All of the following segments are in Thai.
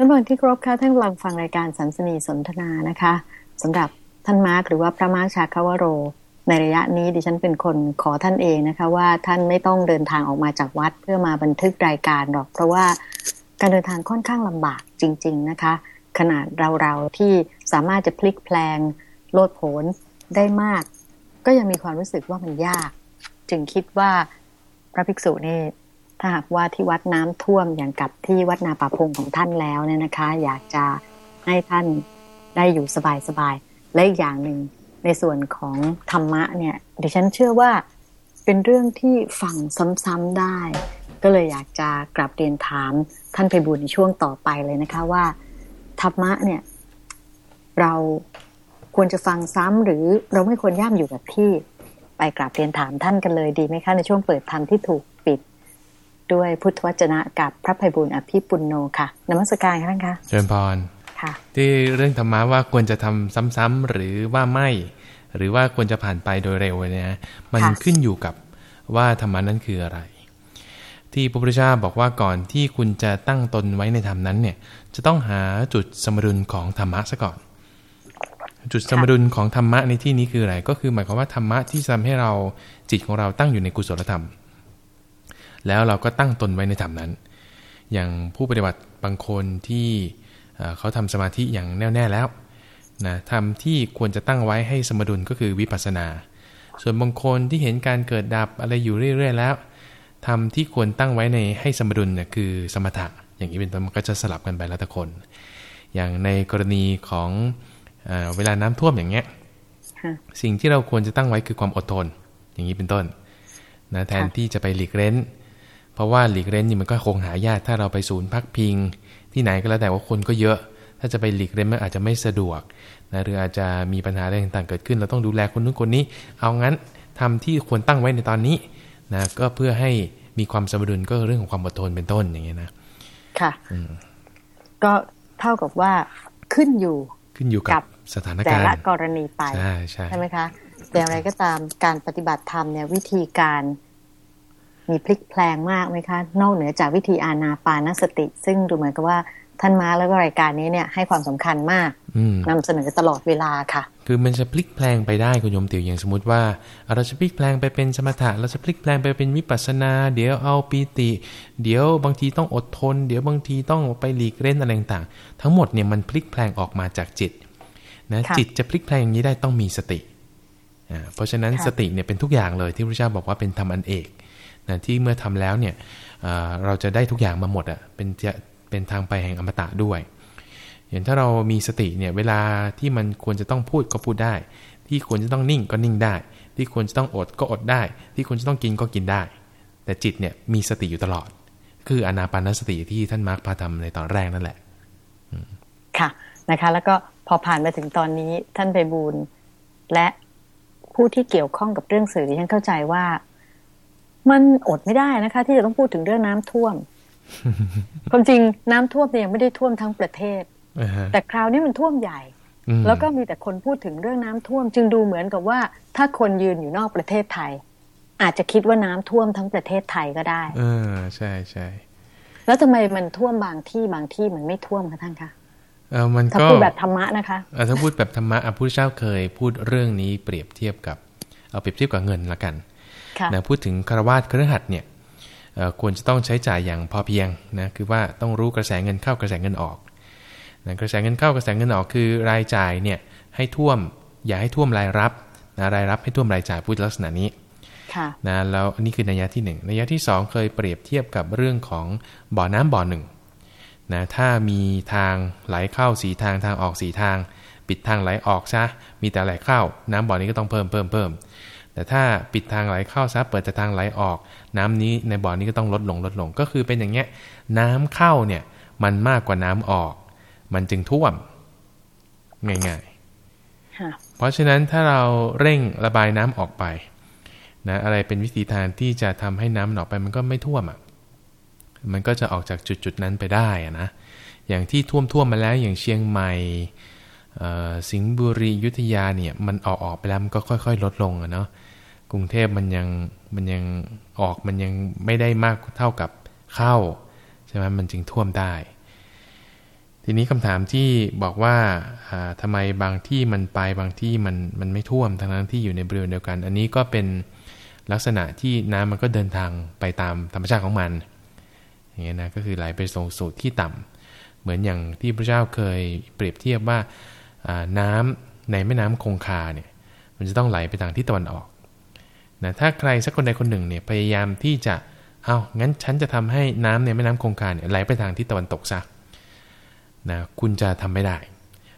ท่านผู้ที่ครบค่ะท่านกำลังฟังรายการสัมสนีสนทนานะคะสำหรับท่านมาร์กหรือว่าพระมาร์กชาคาวโร ในระยะนี้ดิฉันเป็นคนขอท่านเองนะคะ ว่าท่านไม่ต้องเดินทางออกมาจากวัดเพื่อมาบันทึกรายการหรอก เพราะว่าการเดินทางค่อนข้างลำบากจริง ๆนะคะ ขนาดเราๆที่สามารถจะพลิกแปลงโลดโผนได้มาก ก็ยังมีความรู้สึกว่ามันยาก จึงคิดว่าพระภิกษุนี่ ถ้าหากว่าที่วัดน้ำท่วมอย่างกับที่วัดนาป่าพงของท่านแล้วเนี่ยนะคะ อยากจะให้ท่านได้อยู่สบายๆและอีกอย่างหนึ่งในส่วนของธรรมะเนี่ยดิฉันเชื่อว่าเป็นเรื่องที่ฟังซ้ำๆได้ ก็เลยอยากจะกลับเรียนถามท่านไปบุญในช่วงต่อไปเลยนะคะว่า ธรรมะเนี่ย เราควรจะฟังซ้ำหรือเราไม่ควรย่ำอยู่กับที่ ไปกราบเรียนถามท่านกันเลยดีไหมคะในช่วงเปิดธรรมที่ถูก ดด้วยพุทธวจนะกับพระภัยบุญอภิปุณโนค่ะนมัสการค่ะท่านคะเจริญพรค่ะ ที่เรื่องธรรมะว่าควรจะทำซ้ำๆหรือว่าไม่ หรือว่าควรจะผ่านไปโดยเร็วเนี่ยนะมันค่ะขึ้นอยู่กับว่าธรรมะนั้นคืออะไร ที่พระพุทธเจ้าบอกว่าก่อนที่คุณจะตั้งตนไว้ในธรรมนั้นเนี่ย จะต้องหาจุดสมดุลของธรรมะซะก่อน จุดสมดุลของธรรมะในที่นี้คืออะไร ก็คือหมายความว่าธรรมะที่ทำให้เราจิตของเราตั้งอยู่ในกุศลธรรม แล้วเราก็ตั้งตนไว้ในธรรมนั้น อย่างผู้ปฏิบัติบางคนที่เอ่อเขาทำสมาธิอย่างแน่วแน่แล้วนะทำที่ควรจะตั้งไว้ให้สมดุลก็คือวิปัสสนา ส่วนบางคนที่เห็นการเกิดดับอะไรอยู่เรื่อย ๆ แล้วทำที่ควรตั้งไว้ในให้สมดุลเนี่ยคือสมถะอย่างนี้เป็นต้นมันก็จะสลับกันไปแล้วแต่คน อย่างในกรณีของเออเวลาน้ำท่วมอย่างเงี้ยค่ะสิ่งที่เราควรจะตั้งไว้คือความอดทน อย่างนี้เป็นต้นนะแทนค่ะที่จะไปหลีกเล้น เพราะว่าหลีกเล้นนี่มันก็คงหายากถ้าเราไปศูนย์พักพิง ที่ไหนก็แล้วแต่ว่าคนก็เยอะ ถ้าจะไปหลีกเล้นมันอาจจะไม่สะดวกนะหรืออาจจะมีปัญหาอะไรต่างๆเกิดขึ้น เราต้องดูแลคนนู้นคนนี้ เอางั้นทำที่ควรตั้งไว้ในตอนนี้นะก็เพื่อให้มีความสมดุลก็เรื่องของความอดทนเป็นต้นอย่างเงี้ยนะค่ะก็เท่ากับว่าขึ้นอยู่ขึ้นอยู่กักับบสถานแต่การละณ์กรณีไปใช่ใช่ใช่ไหมคะแต่อย่างไรก็ตามการปฏิบัติธรรมเนี่ยวิธีการ มีพลิกแพลงมากไหมคะ นอกเหนือจากวิธีอานาปานสติ ซึ่งดูเหมือนกับว่าท่านมาแล้วก็รายการนี้เนี่ยให้ความสำคัญมากอืมนำเสนอตลอดเวลาค่ะ คือมันจะพลิกแพลงไปได้คุณโยมติ๋วอย่างสมมติว่าอะเราจะพลิกแพลงไปเป็นสมถะเราจะพลิกแพลงไปเป็นวิปัสสนา เดี๋ยวเอาปีติ เดี๋ยวบางทีต้องอดทน เดี๋ยวบางทีต้องไปหลีกเล่นอะไรต่างๆทั้งหมดเนี่ยมันพลิกแพลงออกมาจากจิตนะค่ะจิตจะพลิกแพลงอย่างนี้ได้ต้องมีสติอ่าเพราะฉะนั้นค่ะสติเนี่ยเป็นทุกอย่างเลยที่พระเจ้าบอกว่าเป็นธรรมอันเอก นะที่เมื่อทำแล้วเนี่ยเราจะได้ทุกอย่างมาหมดอะเป็นจะเป็นทางไปแห่งอมตะด้วยอย่างถ้าเรามีสติเนี่ยเวลาที่มันควรจะต้องพูดก็พูดได้ ที่ควรจะต้องนิ่งก็นิ่งได้ ที่ควรจะต้องอดก็อดได้ ที่ควรจะต้องกินก็กินได้ แต่จิตเนี่ยมีสติอยู่ตลอด คืออนาปานสติที่ท่านมาร์คพาทำในตอนแรกนั่นแหละค่ะนะคะ แล้วก็พอผ่านมาถึงตอนนี้ท่านไปบูลและผู้ที่เกี่ยวข้องกับเรื่องสื่อที่ฉันเข้าใจว่า มันอดไม่ได้นะคะ ที่จะต้องพูดถึงเรื่องน้ำท่วม ความจริงน้ำท่วมเนี่ยยังไม่ได้ท่วมทั้งประเทศอ่าฮะแต่คราวนี้มันท่วมใหญ่อืมแล้วก็มีแต่คนพูดถึงเรื่องน้ำท่วม จึงดูเหมือนกับว่า ถ้าคนยืนอยู่นอกประเทศไทย อาจจะคิดว่าน้ำท่วมทั้งประเทศไทยก็ได้เออใช่ใช่แล้วทำไมมันท่วมบางที่บางที่มันไม่ท่วมคะท่านคะเออมันถ้าก็พูดแบบธรรมะนะคะเออถ้าพูดแบบธรรมะอะพระพุทธเจ้าเคยพูดเรื่องนี้เปรียบเทียบกับเอาเปรียบเทียบกับเงินละกันค่ะ นะพูดถึงคารวาสเครือขัดเนี่ยเอ่อควรจะต้องใช้จ่ายอย่างพอเพียงนะคือว่าต้องรู้กระแสเงินเข้ากระแสเงินออกนะกระแสเงินเข้ากระแสเงินออกคือรายจ่ายเนี่ยให้ท่วมอย่าให้ท่วมรายรับนะรายรับให้ท่วมรายจ่ายพูดลักษณะนี้ค่ะนะแล้วอันนี้คือนัยยะที่หนึ่งนัยยะที่สองเคยเปรียบเทียบกับเรื่องของบ่อน้ำบ่อหนึ่งนะถ้ามีทางไหลเข้าสีทางทางออกสีทาง ปิดทางไหลออกซะมีแต่ไหลเข้าน้ำบ่อนี้ก็ต้องเพิ่มเพิ่มเพิ่ม แต่ถ้าปิดทางไหลเข้าซะเปิดแต่ทางไหลออก น้ำนี้ในบ่อนี้ก็ต้องลดลงลดลง ก็คือเป็นอย่างเงี้ยน้ำเข้าเนี่ยมันมากกว่าน้ำออก มันจึงท่วม ง่ายๆค่ะเพราะฉะนั้นถ้าเราเร่งระบายน้ำออกไปนะอะไรเป็นวิธีทางที่จะทำให้น้ำมันออกไปมันก็ไม่ท่วมอะมันก็จะออกจากจุดจุดๆนั้นไปได้อะนะอย่างที่ท่วมท่วมๆมาแล้วอย่างเชียงใหม่เอ่อสิงห์บุรีอยุธยาเนี่ยมันออกออกไปแล้วมันก็ค่อย ๆ ลดลงอะเนาะ กรุงเทพมันยังมันยังออกมันยังไม่ได้มากเท่ากับเข้าใช่ไหมมันจึงท่วมได้ ทีนี้คำถามที่บอกว่าทำไมบางที่มันไปบางที่มันมันไม่ท่วมทั้งนั้นที่อยู่ในบริเวณเดียวกัน อันนี้ก็เป็นลักษณะที่น้ำมันก็เดินทางไปตามธรรมชาติของมันอย่างเงี้ยนะก็คือไหลไปส่งสู่ที่ต่ำเหมือนอย่างที่พระเจ้าเคยเปรียบเทียบว่าน้ำในแม่น้ำคงคาเนี่ยมันจะต้องไหลไปทางที่ตะวันออก นะถ้าใครสักคนใดคนหนึ่งเนี่ยพยายามที่จะเอางั้นฉันจะทำให้น้ำในแม่น้ำคงคาเนี่ยไหลไปทางที่ตะวันตกซะนะคุณจะทำไม่ได้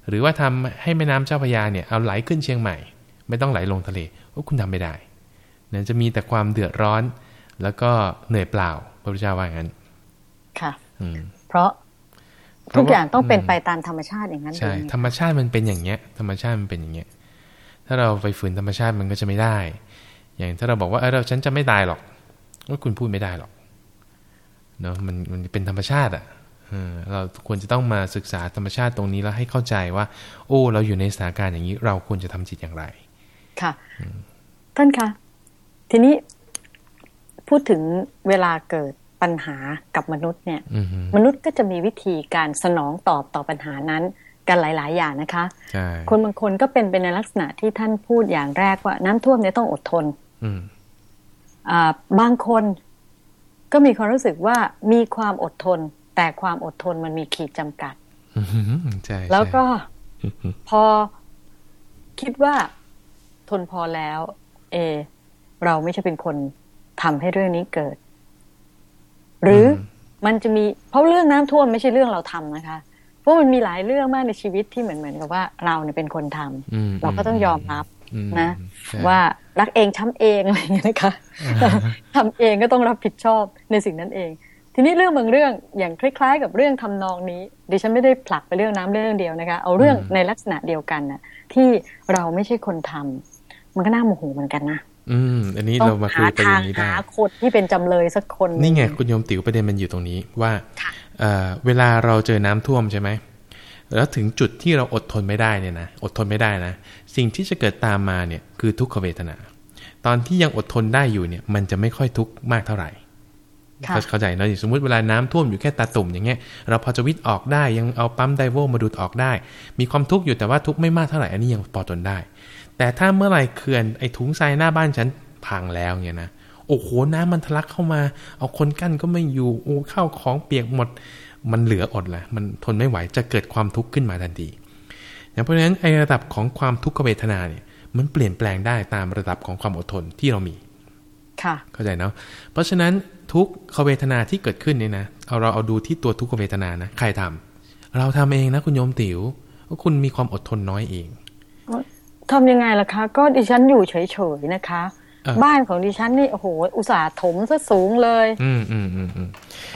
หรือว่าทำให้แม่น้ำเจ้าพระยาเนี่ยเอาไหลขึ้นเชียงใหม่ ไม่ต้องไหลลงทะเลว่าคุณทำไม่ได้นะจะมีแต่ความเดือดร้อน แล้วก็เหนื่อยเปล่าพระพุทธเจ้าว่าอย่างนั้น ค่ะเพราะทุกอย่างต้องเป็นไปตามธรรมชาติอย่างนั้นใช่ธรรมชาติมันเป็นอย่างเงี้ย ธรรมชาติมันเป็นอย่างเงี้ย ถ้าเราไปฝืนธรรมชาติมันก็จะไม่ได้ อย่างถ้าเราบอกว่าเออเราฉันจะไม่ตายหรอกว่าคุณพูดไม่ได้หรอกเนาะมันมันเป็นธรรมชาติอะเราควรจะต้องมาศึกษาธรรมชาติตรงนี้แล้วให้เข้าใจว่า โอ้ เราอยู่ในสถานการณ์อย่างนี้ เราควรจะทำจิตอย่างไร ค่ะท่านคะทีนี้พูดถึงเวลาเกิดปัญหากับมนุษย์เนี่ย มนุษย์ก็จะมีวิธีการสนองตอบต่อปัญหานั้นกันหลาย ๆ อย่างนะคะ คนบางคนก็เป็นเป็นในลักษณะที่ท่านพูดอย่างแรกว่าน้ำท่วมเนี่ยต้องอดทน บางคนก็มีความรู้สึกว่ามีความอดทน แต่ความอดทนมันมีขีดจำกัดแล้วก็พอคิดว่าทนพอแล้ว เอ เราไม่ใช่เป็นคนทำให้เรื่องนี้เกิด หรือมันจะมีเพราะเรื่องน้ำท่วมไม่ใช่เรื่องเราทำนะคะเพราะมันมีหลายเรื่องมากในชีวิตที่เหมือนเหมือนกับว่า เราเนี่ยเป็นคนทำเราก็ต้องยอมรับ นะ ว่ารักเองช้ำเองอะไรอย่างเงี้ยนะคะทำเองก็ต้องรับผิดชอบในสิ่งนั้นเอง ทีนี้เรื่องบางเรื่องอย่างคล้าย ๆ กับเรื่องทำนองนี้ดิฉันไม่ได้ผลักไปเรื่องน้ำเรื่องเดียวนะคะ เอาเรื่องในลักษณะเดียวกันน่ะที่เราไม่ใช่คนทำมันก็น่าโมโหเหมือนกันนะอืม อันนี้เรามาคุยไปอย่างนี้ได้หาคนที่เป็นจำเลยสักคนนี่ไงคุณโยมติ๋วประเด็นมันอยู่ตรงนี้ว่าเวลาเราเจอน้ำท่วมใช่ไหมแล้วถึงจุดที่เราอดทนไม่ได้เนี่ยนะอดทนไม่ได้นะ สิ่งที่จะเกิดตามมาเนี่ยคือทุกขเวทนา ตอนที่ยังอดทนได้อยู่เนี่ยมันจะไม่ค่อยทุกข์มากเท่าไหร่เข้าใจเนาะสมมติเวลาน้ำท่วมอยู่แค่ตาตุ่มอย่างเงี้ยเราพอจะวิทย์ออกได้ยังเอาปั๊มไดโวมาดูดออกได้ มีความทุกข์อยู่แต่ว่าทุกข์ไม่มากเท่าไหร่อันนี้ยังพอทนได้ แต่ถ้าเมื่อไหร่เขื่อนไอ้ถุงทรายหน้าบ้านฉันพังแล้วเนี่ยนะโอ้โหน้ำมันทะลักเข้ามา เอาคนกั้นก็ไม่อยู่โอ้ข้าวของเปียกหมด มันเหลืออดแหละมันทนไม่ไหวจะเกิดความทุกข์ขึ้นมาทันที เพราะฉะนั้นไอ้ระดับของความทุกขเวทนาเนี่ยมันเปลี่ยนแปลงได้ตามระดับของความอดทนที่เรามี ค่ะ เข้าใจเนาะ เพราะฉะนั้นทุกขเวทนาที่เกิดขึ้นเนี่ยนะ เอาเราเอาดูที่ตัวทุกขเวทนานะ ใครทำเราทำเองนะคุณโยมติ๋วว่าคุณมีความอดทนน้อยเองทำยังไงล่ะคะ ก็ดิฉันอยู่เฉยๆนะคะ บ้านของดิฉันนี่โอ้โห อุตส่าห์ถมซะสูงเลย อืมอืมอืมอืม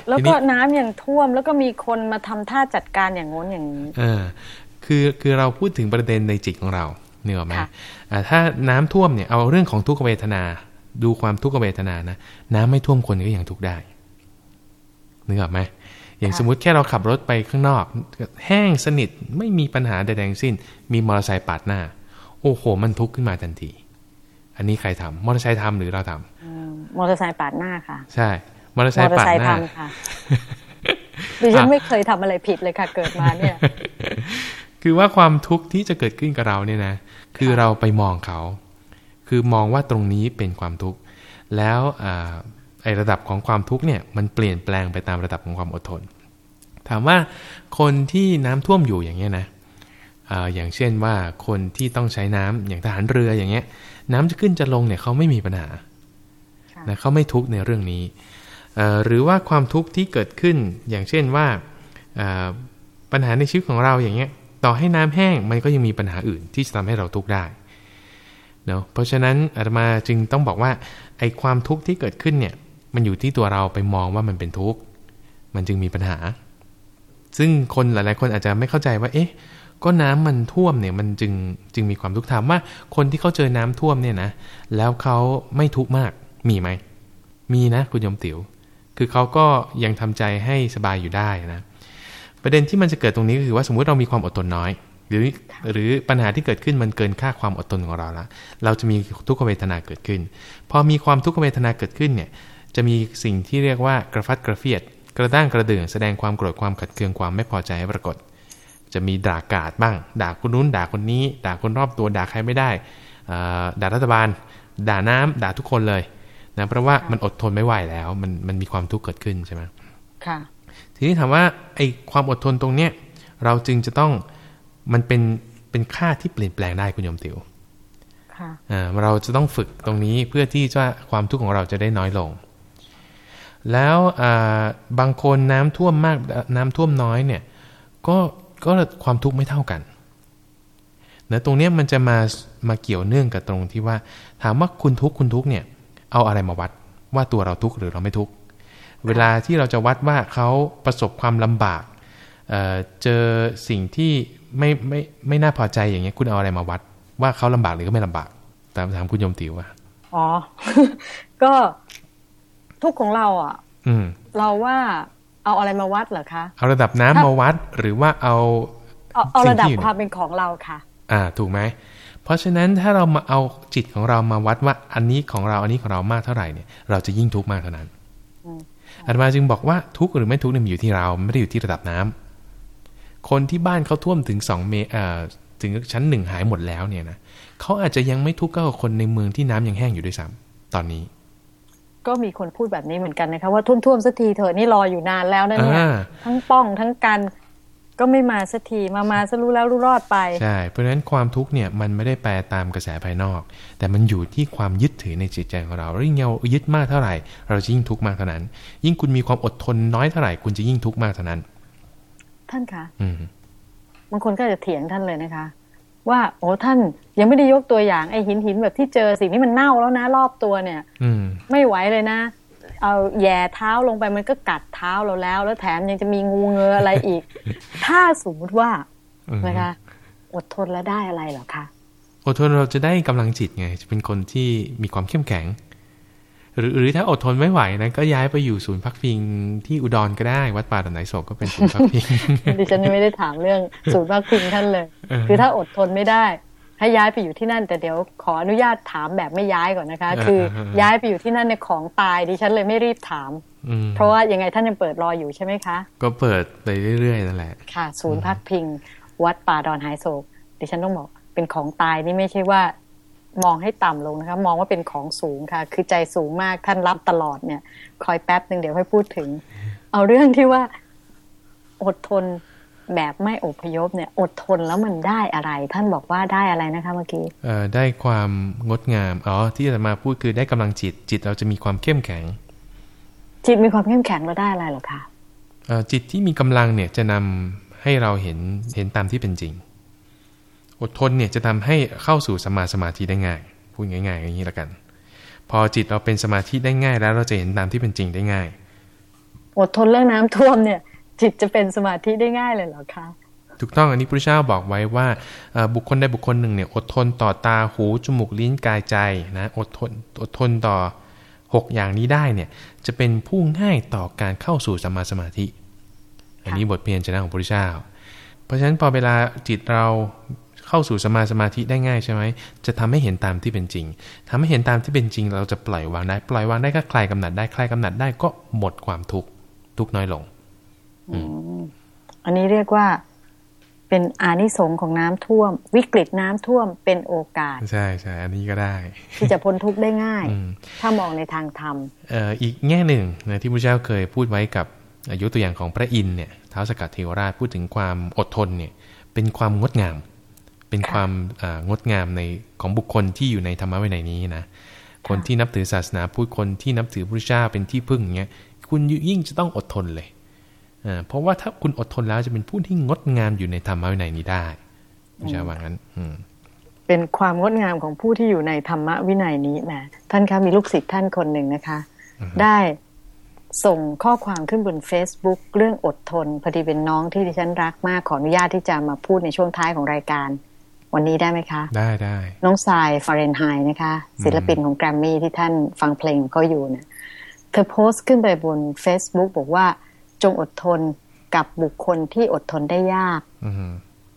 แล้วก็น้ำยังท่วมแล้วก็มีคนมาทำท่าจัดการอย่างง้นอย่างนี้เออ คือคือเราพูดถึงประเด็นในจิตของเราเนื้อไหมถ้าน้ำท่วมเนี่ยเอาเรื่องของทุกขเวทนา ดูความทุกขเวทนานะน้ำไม่ท่วมคนก็ยังทุกได้เนื้อไหมอย่างสมมุติแค่เราขับรถไปข้างนอก แห้งสนิทไม่มีปัญหาใดๆสิ้น มีมอเตอร์ไซค์ปาดหน้า โอ้โห มันทุกข์ขึ้นมาทันที อันนี้ใครทำมอเตอร์ไซค์ทำหรือเราทำมอเตอร์ไซค์ปาดหน้าค่ะ ใช่มอเตอร์ไซค์ปาดหน้าค่ะดิฉันไม่เคยทำอะไรผิดเลยค่ะ เกิดมาเนี่ย คือว่าความทุกข์ที่จะเกิดขึ้นกับเราเนี่ยนะ คือเราไปมองเขา คือมองว่าตรงนี้เป็นความทุกข์ แล้วไอระดับของความทุกข์เนี่ยมันเปลี่ยนแปลงไปตามระดับของความอดทน ถามว่าคนที่น้ำท่วมอยู่อย่างเงี้ยนะอย่างเช่นว่าคนที่ต้องใช้น้ำอย่างทหารเรืออย่างเงี้ย น้ำจะขึ้นจะลงเนี่ยเขาไม่มีปัญหานะเขาไม่ทุกข์ในเรื่องนี้ หรือว่าความทุกข์ที่เกิดขึ้นอย่างเช่นว่าปัญหาในชีวิตของเราอย่างเงี้ย ต่อให้น้ำแห้งมันก็ยังมีปัญหาอื่นที่จะทำให้เราทุกข์ได้เนาะเพราะฉะนั้นอาตมาจึงต้องบอกว่าไอ้ความทุกข์ที่เกิดขึ้นเนี่ยมันอยู่ที่ตัวเราไปมองว่ามันเป็นทุกข์มันจึงมีปัญหา ซึ่งคนหลาย ๆ คนอาจจะไม่เข้าใจว่าเอ๊ะก็น้ำมันท่วมเนี่ยมันจึงจึงมีความทุกข์ถามว่าคนที่เขาเจอน้ำท่วมเนี่ยนะแล้วเขาไม่ทุกข์มากมีไหมมีนะคุณยมติ๋วคือเขาก็ยังทำใจให้สบายอยู่ได้นะ ประเด็นที่มันจะเกิดตรงนี้ก็คือว่าสมมุติเรามีความอดทนน้อย หรือหรือปัญหาที่เกิดขึ้นมันเกินค่าความอดทนของเราละเราจะมีทุกขเวทนาเกิดขึ้น พอมีความทุกขเวทนาเกิดขึ้นเนี่ยจะมีสิ่งที่เรียกว่ากระฟัดกระเฟียด กระด้างกระเดื่องแสดงความโกรธความขัดเคืองความไม่พอใจให้ปรากฏ จะมีด่ากาดบ้าง ด่าคนนู้นด่าคนนี้ ด่าคนรอบตัวด่าใครไม่ได้ด่ารัฐบาล ด่าน้ำด่าทุกคนเลยนะเพราะว่ามันอดทนไม่ไหวแล้ว มันมันมีความทุกข์เกิดขึ้นใช่ไหมค่ะ ทีนี้ถามว่าไอ้ความอดทนตรงเนี้ยเราจึงจะต้องมันเป็นเป็นค่าที่เปลี่ยนแปลงได้คุณโยมติวค่ะเราจะต้องฝึกตรงนี้เพื่อที่จะความทุกข์ของเราจะได้น้อยลง แล้วบางคนน้ำท่วมมากน้ำท่วมน้อยเนี่ยก็ก็ความทุกข์ไม่เท่ากันเนะตรงนี้มันจะมามาเกี่ยวเนื่องกับตรงที่ว่า ถามว่าคุณทุกข์คุณทุกข์เนี่ยเอาอะไรมาวัดว่าตัวเราทุกข์หรือเราไม่ทุกข์ เวลาที่เราจะวัดว่าเขาประสบความลำบากเเจอสิ่งที่ไม่ไม่ไม่น่าพอใจอย่างเงี้ยคุณเอาอะไรมาวัด ว่าเขาลำบากหรือก็ไม่ลำบาก ตามถามคุณยมติวว่าอ๋อ ก็ทุกของเราอะ อืม เราว่าเอาอะไรมาวัดเหรอคะ เอาระดับน้ำมาวัดหรือว่าเอาเอาระดับความเป็นของเราค่ะ อ่า ถูกไหมเพราะฉะนั้นถ้าเรามาเอาจิตของเรามาวัดว่าอันนี้ของเราอันนี้ของเรามากเท่าไหร่เนี่ย เราจะยิ่งทุกข์มากเท่านั้น อาตมาจึงบอกว่าทุกข์หรือไม่ทุกข์เนี่ยอยู่ที่เราไม่ได้อยู่ที่ระดับน้ำคนที่บ้านเขาท่วมถึงสองเมตรถึงชั้นหนึ่งหายหมดแล้วเนี่ยนะเขาอาจจะยังไม่ทุกข์เท่ากับคนในเมืองที่น้ำยังแห้งอยู่ด้วยซ้ำตอนนี้ ก็มีคนพูดแบบนี้เหมือนกันนะคะว่าท่วมๆสักทีเถอะนี่รออยู่นานแล้วนะเนี่ยทั้งป้องทั้งกัน ก็ไม่มาสักทีมามาซะรู้แล้วรู้รอดไปใช่เพราะฉะนั้นความทุกข์เนี่ยมันไม่ได้แปลตามกระแสภายนอก แต่มันอยู่ที่ความยึดถือในจิตใจของเรายิ่งเรายึดมากเท่าไหร่ เราจะยิ่งทุกข์มากเท่านั้น ยิ่งคุณมีความอดทนน้อยเท่าไหร่คุณจะยิ่งทุกข์มากเท่านั้น ท่านคะอืบางคนก็จะเถียงท่านเลยนะคะ ว่าโอ้ท่านยังไม่ได้ยกตัวอย่างไอ้หินหินแบบที่เจอสิ่งที่มันเน่าแล้วนะรอบตัวเนี่ย อืไม่ไหวเลยนะ เอาแย่เท้าลงไปมันก็กัดเท้าเราแล้ว แล้วแถมยังจะมีงูเงืออะไรอีก ถ้าสมมติว่านะคะอดทนแล้วได้อะไรหรอคะอดทนเราจะได้กำลังจิตไง จะเป็นคนที่มีความเข้มแข็ง หรือหรือถ้าอดทนไม่ไหวนะก็ย้ายไปอยู่ศูนย์พักพิงที่อุดรก็ได้วัดป่าตะไหนโศกก็เป็นศูนย์พักพิงดิฉันไม่ได้ถามเรื่องศูนย์พักพิงท่านเลย คือถ้าอดทนไม่ได้ ให้ย้ายไปอยู่ที่นั่น แต่เดี๋ยวขออนุญาตถามแบบไม่ย้ายก่อนนะคะ คือย้ายไปอยู่ที่นั่นในของตายดิฉันเลยไม่รีบถาม เพราะว่ายังไงท่านยังเปิดรออยู่ใช่ไหมคะ ก็เปิดไปเรื่อยๆนั่นแหละ ค่ะ ศูนย์พักพิง วัดป่าดอนหายโศก ดิฉันต้องบอกเป็นของตายนี่ไม่ใช่ว่ามองให้ต่ำลงนะคะมองว่าเป็นของสูงค่ะ คือใจสูงมากท่านรับตลอดเนี่ย คอยแป๊บหนึ่งเดี๋ยวค่อยพูดถึง เอาเรื่องที่ว่าอดทน แบบไม่อพยพเนี่ย อดทนแล้วมันได้อะไร ท่านบอกว่าได้อะไรนะคะเมื่อกี้เอ่อได้ความงดงามอ๋อที่จะมาพูดคือได้กำลังจิต จิตเราจะมีความเข้มแข็ง จิตมีความเข้มแข็งเราได้อะไรหรอคะเอ่อจิตที่มีกำลังเนี่ยจะนำให้เราเห็นเห็นตามที่เป็นจริง อดทนเนี่ยจะทำให้เข้าสู่สมาสมาธิได้ง่ายพูดง่ายๆอย่างนี้ละกัน พอจิตเราเป็นสมาธิได้ง่ายแล้วเราจะเห็นตามที่เป็นจริงได้ง่าย อดทนเรื่องน้ำท่วมเนี่ย จิตจะเป็นสมาธิได้ง่ายเลยเหรอคะถูกต้องอันนี้พระเจ้าบอกไว้ว่าบุคคลใดบุคคลหนึ่งเนี่ยอดทนต่อตาหูจมูกลิ้นกายใจนะอดทนอดทนต่อหกอย่างนี้ได้เนี่ยจะเป็นผู้ง่ายต่อการเข้าสู่สมาสมาธิ อันนี้บทเพียรชนะของพระเจ้า เพราะฉะนั้นพอเวลาจิตเราเข้าสู่สมาสมาธิได้ง่ายใช่ไหมจะทำให้เห็นตามที่เป็นจริงทำให้เห็นตามที่เป็นจริง เราจะปล่อยวางได้ ปล่อยวางได้ก็คลายกำหนัดได้คลายกำหนัดได้ก็หมดความทุกข์ทุกน้อยลง อันนี้เรียกว่าเป็นอานิสงส์ของน้ำท่วม วิกฤตน้ำท่วมเป็นโอกาส ใช่ใช่อันนี้ก็ได้ ที่จะพ้นทุกข์ได้ง่าย ถ้ามองในทางธรรมเอ่ออีกแง่หนึ่งนะที่พระเจ้าเคยพูดไว้กับอายุตัวอย่างของพระอินเนี่ยท้าวสกัดเทวราชพูดถึงความอดทนเนี่ยเป็นความงดงาม เป็นความงดงามในของบุคคลที่อยู่ในธรรมะวินัยนี้นะคนที่นับถือศาสนาพูดคนที่นับถือพระเจ้าเป็นที่พึ่งเงี้ยคุณยิ่งจะต้องอดทนเลย เพราะว่าถ้าคุณอดทนแล้วจะเป็นผู้ที่งดงามอยู่ในธรรมะวินัยนี้ได้ใช่ว่างั้นเป็นความงดงามของผู้ที่อยู่ในธรรมะวินัยนี้แหมท่านคะมีลูกศิษย์ท่านคนหนึ่งนะคะ ได้ส่งข้อความขึ้นบน Facebook เรื่องอดทนพอดีเป็นน้องที่ดิฉันรักมากขออนุญาตที่จะมาพูดในช่วงท้ายของรายการ วันนี้ได้ไหมคะ ได้ได้น้องทรายฟาเรนไฮนะคะ ศิลปินของแกรมมี่ที่ท่านฟังเพลงก็อยู่เนะเธอโพสต์ขึ้นไปบน Facebook บอกว่า จงอดทนกับบุคคลที่อดทนได้ยาก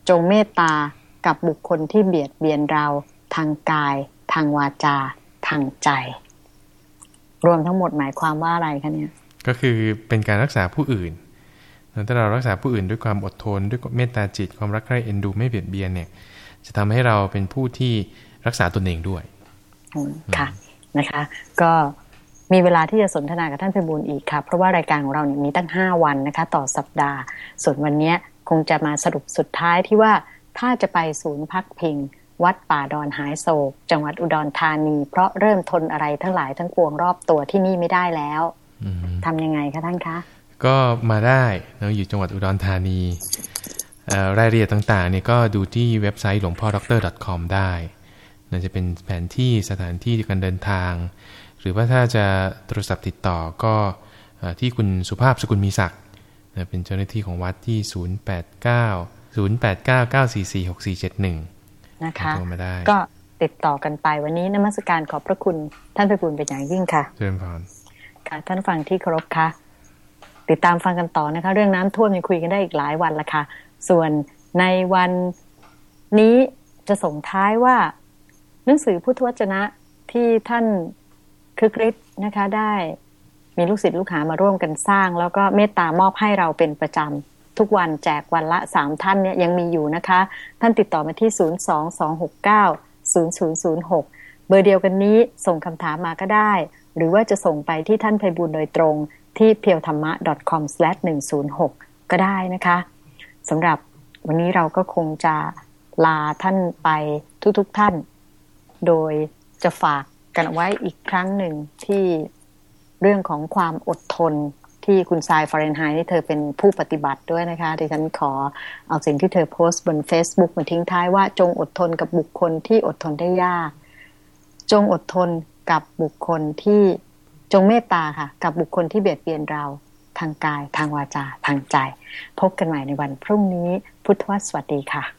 จงเมตตากับบุคคลที่เบียดเบียนเราทางกาย ทางวาจา ทางใจ รวมทั้งหมดหมายความว่าอะไรคะเนี่ย ก็คือเป็นการรักษาผู้อื่นถ้าเรารักษาผู้อื่นด้วยความอดทน ด้วยเมตตาจิตความรักใคร่เอ็นดูไม่เบียดเบียนเนี่ย จะทำให้เราเป็นผู้ที่รักษาตนเองด้วยค่ะนะคะ ก็ มีเวลาที่จะสนทนากับท่านเพบูลอีกค่ะ เพราะว่ารายการของเราเนี่ยมีตั้ง 5 วันนะคะ ต่อสัปดาห์ ส่วนวันนี้คงจะมาสรุปสุดท้ายที่ว่าถ้าจะไปศูนย์พักพิง วัดป่าดอนหายโศก จังหวัดอุดรธานี เพราะเริ่มทนอะไรทั้งหลายทั้งปวงรอบตัวที่นี่ไม่ได้แล้วทำยังไงคะท่านคะ ก็มาได้เราอยู่จังหวัดอุดรธานีรายละเอียดต่างๆเนี่ยก็ดูที่เว็บไซต์หลวงพ่อดร .com ได้น่าจะเป็นแผนที่สถานที่การเดินทาง หรือว่าถ้าจะโทรศัพท์ติดต่อก็ที่คุณสุภาพสกุลมีศักดิ์เป็นเจ้าหน้าที่ของวัดที่ 089 089 944 6471 นะคะก็ติดต่อกันไปวันนี้นมัสการขอบพระคุณท่านพระบุญเป็นอย่างยิ่งค่ะเชิญพรค่ะท่านฟังที่เคารพค่ะ ติดตามฟังกันต่อนะคะ เรื่องน้ำท่วมยังคุยกันได้อีกหลายวันละค่ะ ส่วนในวันนี้จะส่งท้ายว่า หนังสือพุทธวจนะที่ท่าน คือคริสนะคะได้มีลูกศิษย์ลูกหามาร่วมกันสร้าง แล้วก็เมตตามอบให้เราเป็นประจำทุกวันแจกวันละสามท่านเนี่ยยังมีอยู่นะคะ ท่านติดต่อมาที่ 0 2 2 6 9 0 0 0 6 เบอร์เดียวกันนี้ส่งคำถามมาก็ได้ หรือว่าจะส่งไปที่ท่านไพบุญโดยตรงที่เพียวธรรมะ .com/106 ก็ได้นะคะสำหรับวันนี้เราก็คงจะลาท่านไปทุกๆทท่าน โดยจะฝาก กันไว้อีกครั้งหนึ่งที่เรื่องของความอดทนที่คุณทรายฟาเรนไฮน์นี่เธอเป็นผู้ปฏิบัติด้วยนะคะดิฉันขอเอาสิ่งที่เธอโพสต์บน Facebook มาทิ้งท้ายว่าจงอดทนกับบุคคลที่อดทนได้ยาก จงอดทนกับบุคคลที่จงเมตตาค่ะ กับบุคคลที่เบียดเบียนเราทางกาย ทางวาจา ทางใจ พบกันใหม่ในวันพรุ่งนี้ พุทธวสวัสดีค่ะ